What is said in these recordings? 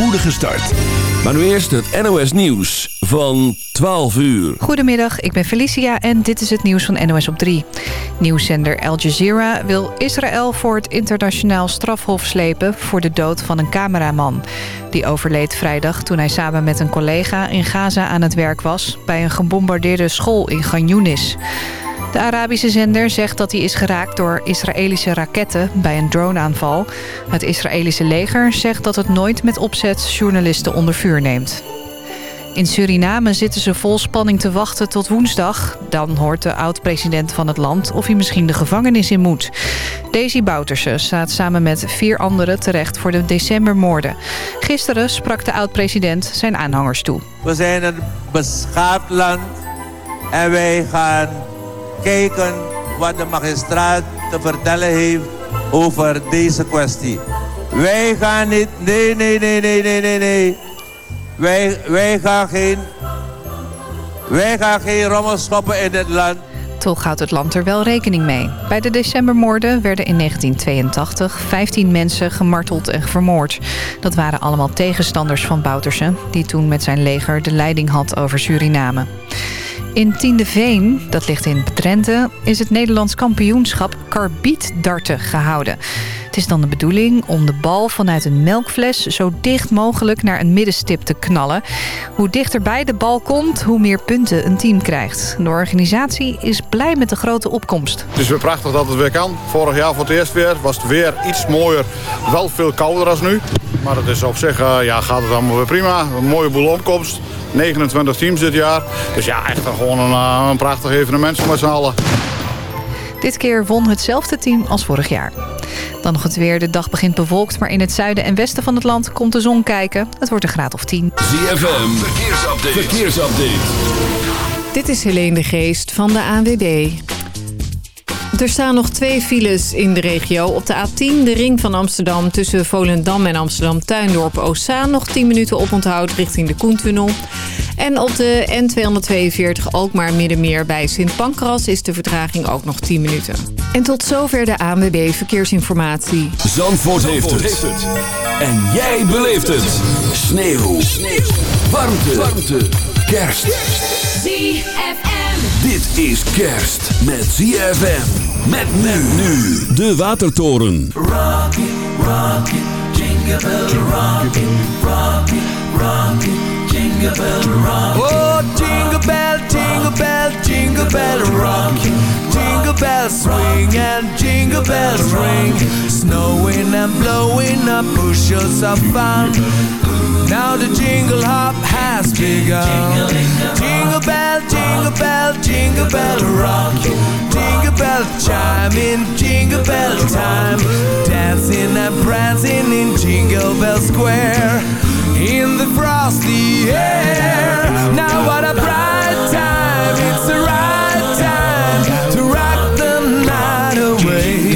spoedige start. Maar nu eerst het NOS Nieuws van 12 uur. Goedemiddag, ik ben Felicia en dit is het nieuws van NOS op 3. Nieuwszender Al Jazeera wil Israël voor het internationaal strafhof slepen... voor de dood van een cameraman. Die overleed vrijdag toen hij samen met een collega in Gaza aan het werk was... bij een gebombardeerde school in Ganyunis. De Arabische zender zegt dat hij is geraakt door Israëlische raketten bij een droneaanval. Het Israëlische leger zegt dat het nooit met opzet journalisten onder vuur neemt. In Suriname zitten ze vol spanning te wachten tot woensdag. Dan hoort de oud-president van het land of hij misschien de gevangenis in moet. Daisy Bouterse staat samen met vier anderen terecht voor de decembermoorden. Gisteren sprak de oud-president zijn aanhangers toe. We zijn een beschaafd land en wij gaan kijken wat de magistraat te vertellen heeft over deze kwestie. Wij gaan niet, nee, nee, nee, nee, nee, nee, nee. Wij, wij, gaan geen, wij gaan geen rommel schoppen in dit land. Toch houdt het land er wel rekening mee. Bij de decembermoorden werden in 1982 15 mensen gemarteld en vermoord. Dat waren allemaal tegenstanders van Bouterse... die toen met zijn leger de leiding had over Suriname. In Tiendeveen, dat ligt in Drenthe, is het Nederlands kampioenschap karbietdarten gehouden. Het is dan de bedoeling om de bal vanuit een melkfles zo dicht mogelijk naar een middenstip te knallen. Hoe dichterbij de bal komt, hoe meer punten een team krijgt. De organisatie is blij met de grote opkomst. Het is weer prachtig dat het weer kan. Vorig jaar voor het eerst weer was het weer iets mooier. Wel veel kouder als nu. Maar het is op zich uh, ja, gaat het allemaal weer prima. Een mooie boel opkomst. 29 teams dit jaar. Dus ja, echt gewoon een, uh, een prachtig evenement met z'n allen. Dit keer won hetzelfde team als vorig jaar. Dan nog het weer. De dag begint bewolkt, maar in het zuiden en westen van het land komt de zon kijken. Het wordt een graad of 10. ZFM, verkeersupdate. verkeersupdate. Dit is Helene de Geest van de ANWB. Er staan nog twee files in de regio. Op de A10, de ring van Amsterdam tussen Volendam en Amsterdam-Tuindorp Oostzaan. Nog 10 minuten oponthoud richting de Koentunnel. En op de N242 Alkmaar Middenmeer bij Sint Pancras is de vertraging ook nog 10 minuten. En tot zover de ANWB Verkeersinformatie. Zandvoort, heeft, het. En jij beleeft het. Sneeuw. Sneeuw. Warmte. Warmte. Kerst. ZFM. Dit is kerst met ZFM. Met men nu. De Watertoren. Rocky, rocky, jingle bell, rocky, rocky, rocky, jingle bell, rocky. Oh, jingle bell, jingle bell, jingle bell, rocky. Jingle bells swing and jingle bells ring. Snowing and blowing up bushels of fun. Now the jingle hop has begun. Jingle bell, jingle bell, jingle bell rock. Jingle bell chime in jingle bell time. Dancing and prancing in Jingle Bell Square. In the frosty air. Now what a bright time. It's the right time to rock the night away.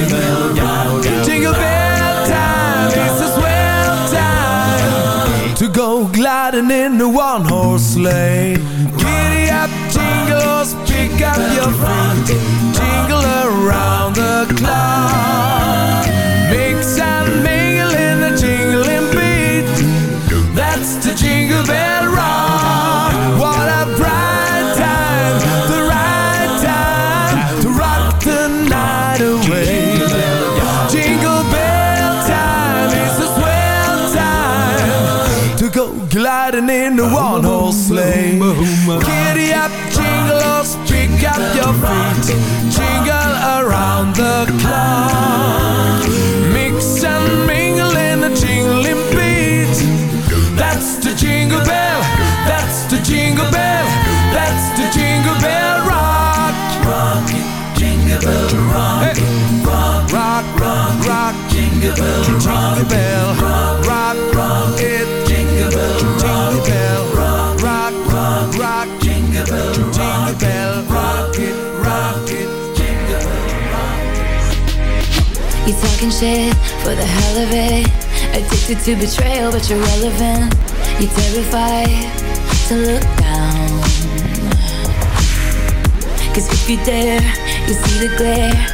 Jingle bell time. It's a swell time to go gliding in the one horse sleigh. Giddy up, jingles, pick up your feet, jingle around the clock. Mix and mingle in the jingling jingle bell, rock jingle bell, rock, rock it, jingle bell, jingle bell, rock, rock, rock, rock, jingle bell, jingle bell, rock it, rock it. jingle bell, You talking shit for the hell of it. Addicted to betrayal, but you're relevant. You're terrified to look down. Cause if you dare, you see the glare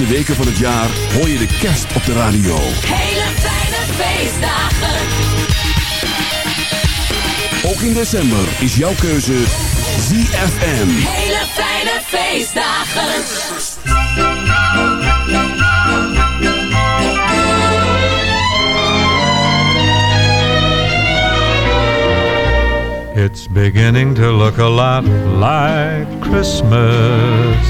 Laatste weken van het jaar hoor je de kerst op de radio. Hele fijne feestdagen. Ook in december is jouw keuze ZFM. Hele fijne feestdagen. It's beginning to look a lot like Christmas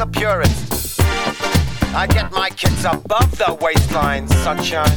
the purest. I get my kids above the waistline, sunshine.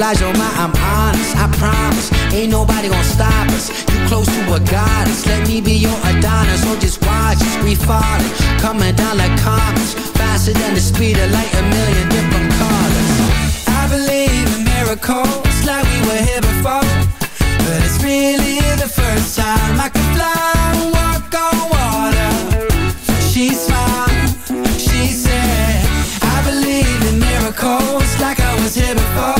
Obliged. Oh my, I'm honest. I promise, ain't nobody gonna stop us. You close to a goddess. Let me be your Adonis. So just watch us, we falling, coming down like comets, faster than the speed of light. A million different colors. I believe in miracles, like we were here before. But it's really the first time I can fly walk on water. She smiled, she said, I believe in miracles like I was here before.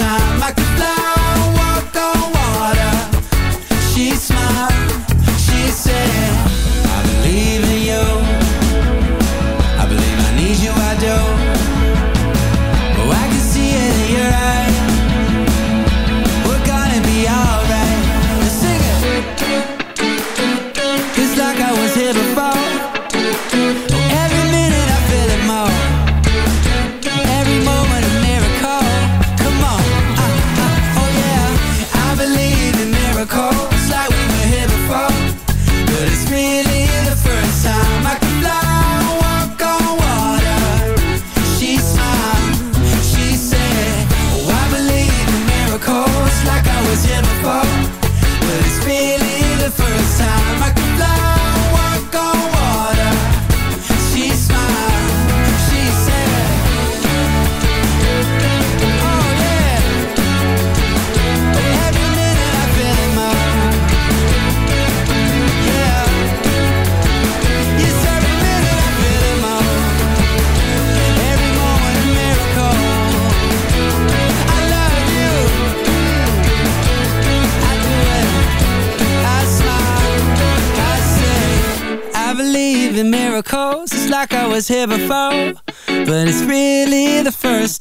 time I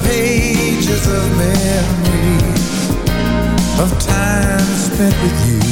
Pages of memories Of time spent with you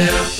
Everybody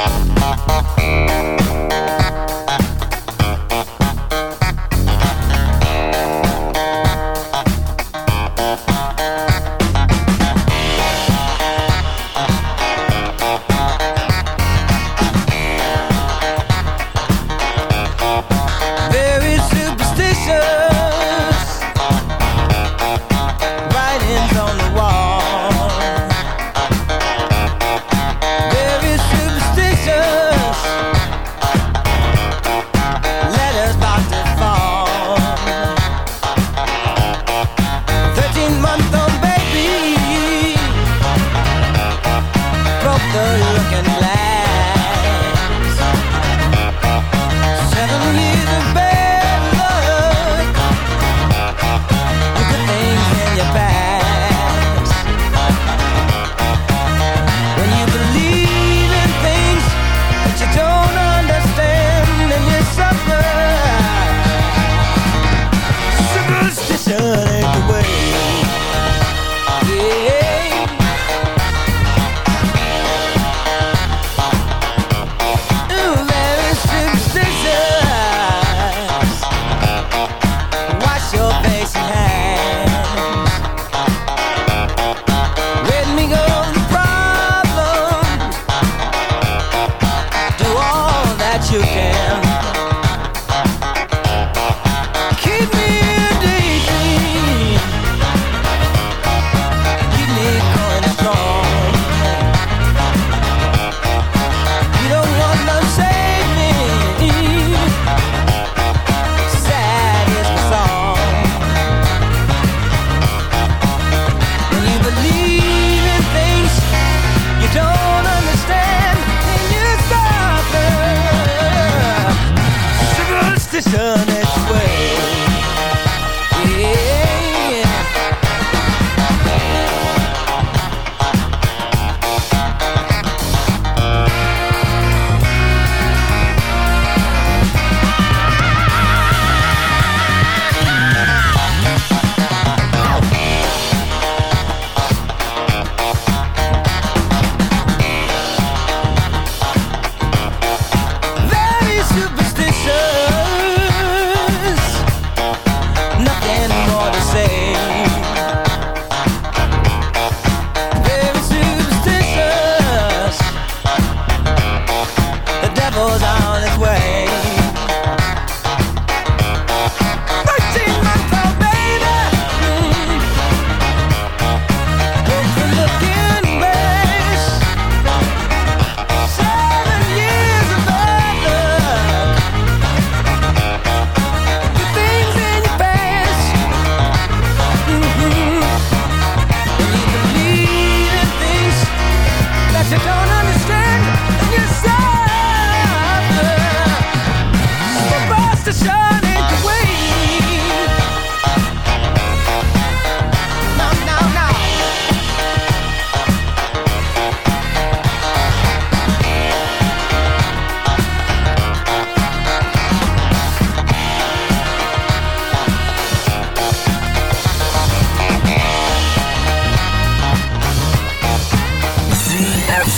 Bye.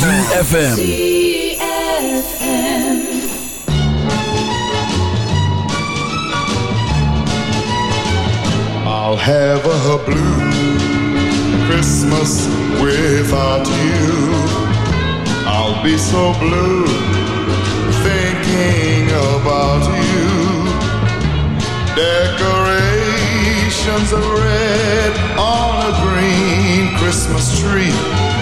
ZFM. I'll have a blue Christmas without you. I'll be so blue thinking about you. Decorations of red on a green Christmas tree.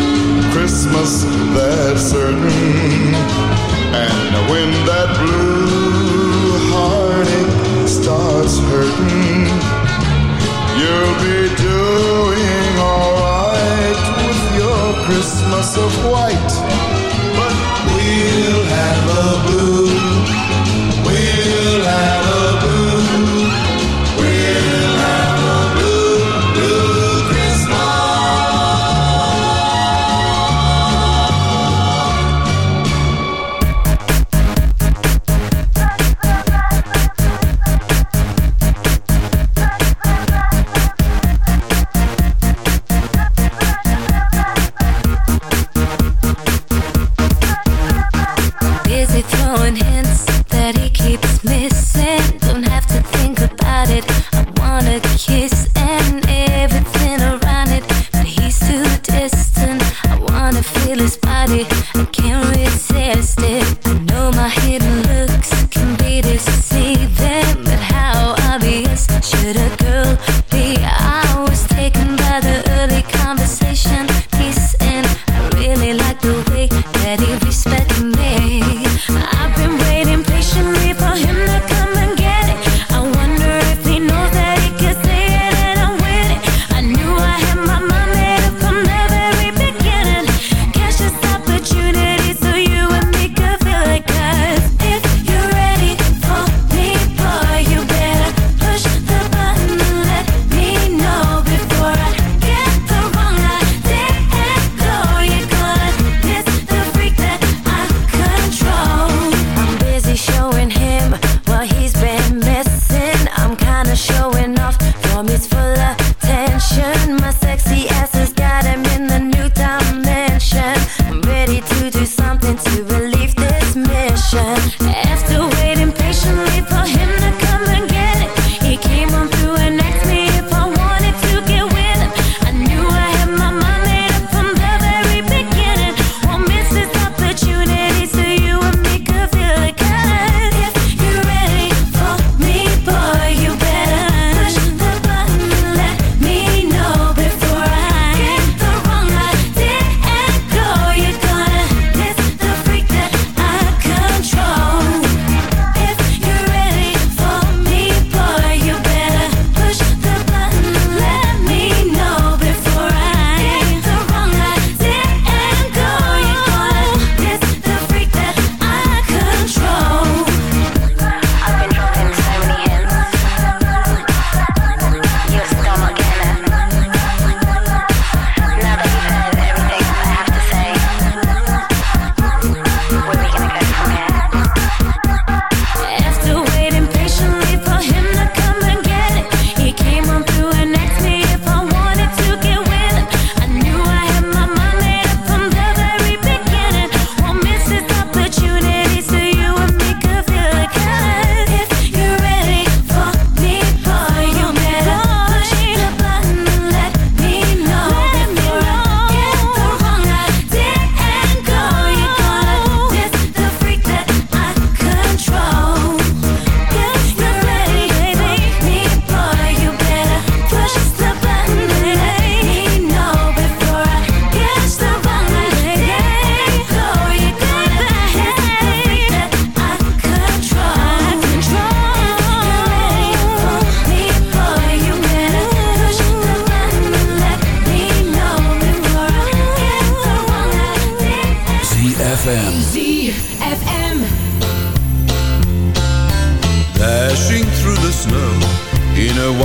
Christmas that's certain. And when that blue heartache starts hurting, you'll be doing alright with your Christmas of white. But we'll have a blue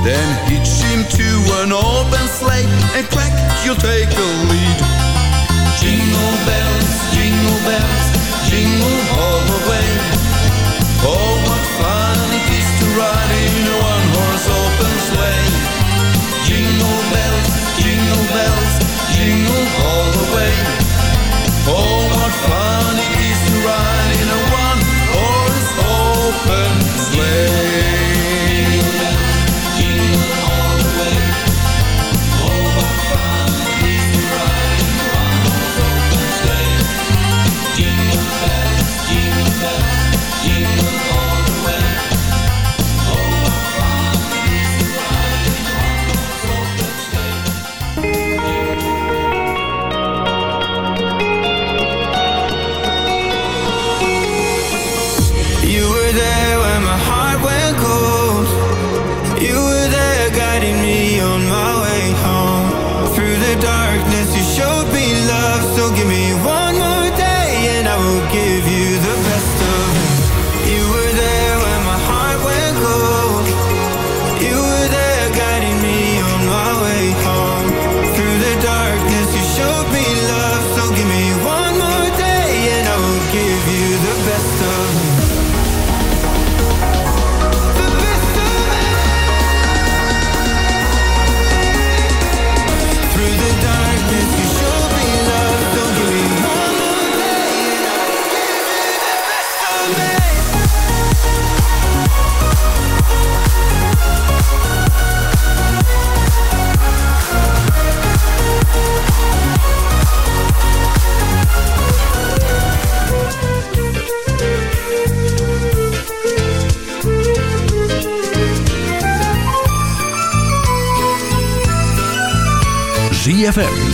Then hitch him to an open sleigh And crack, you'll take the lead. Jingle bells, jingle bells Jingle all the way.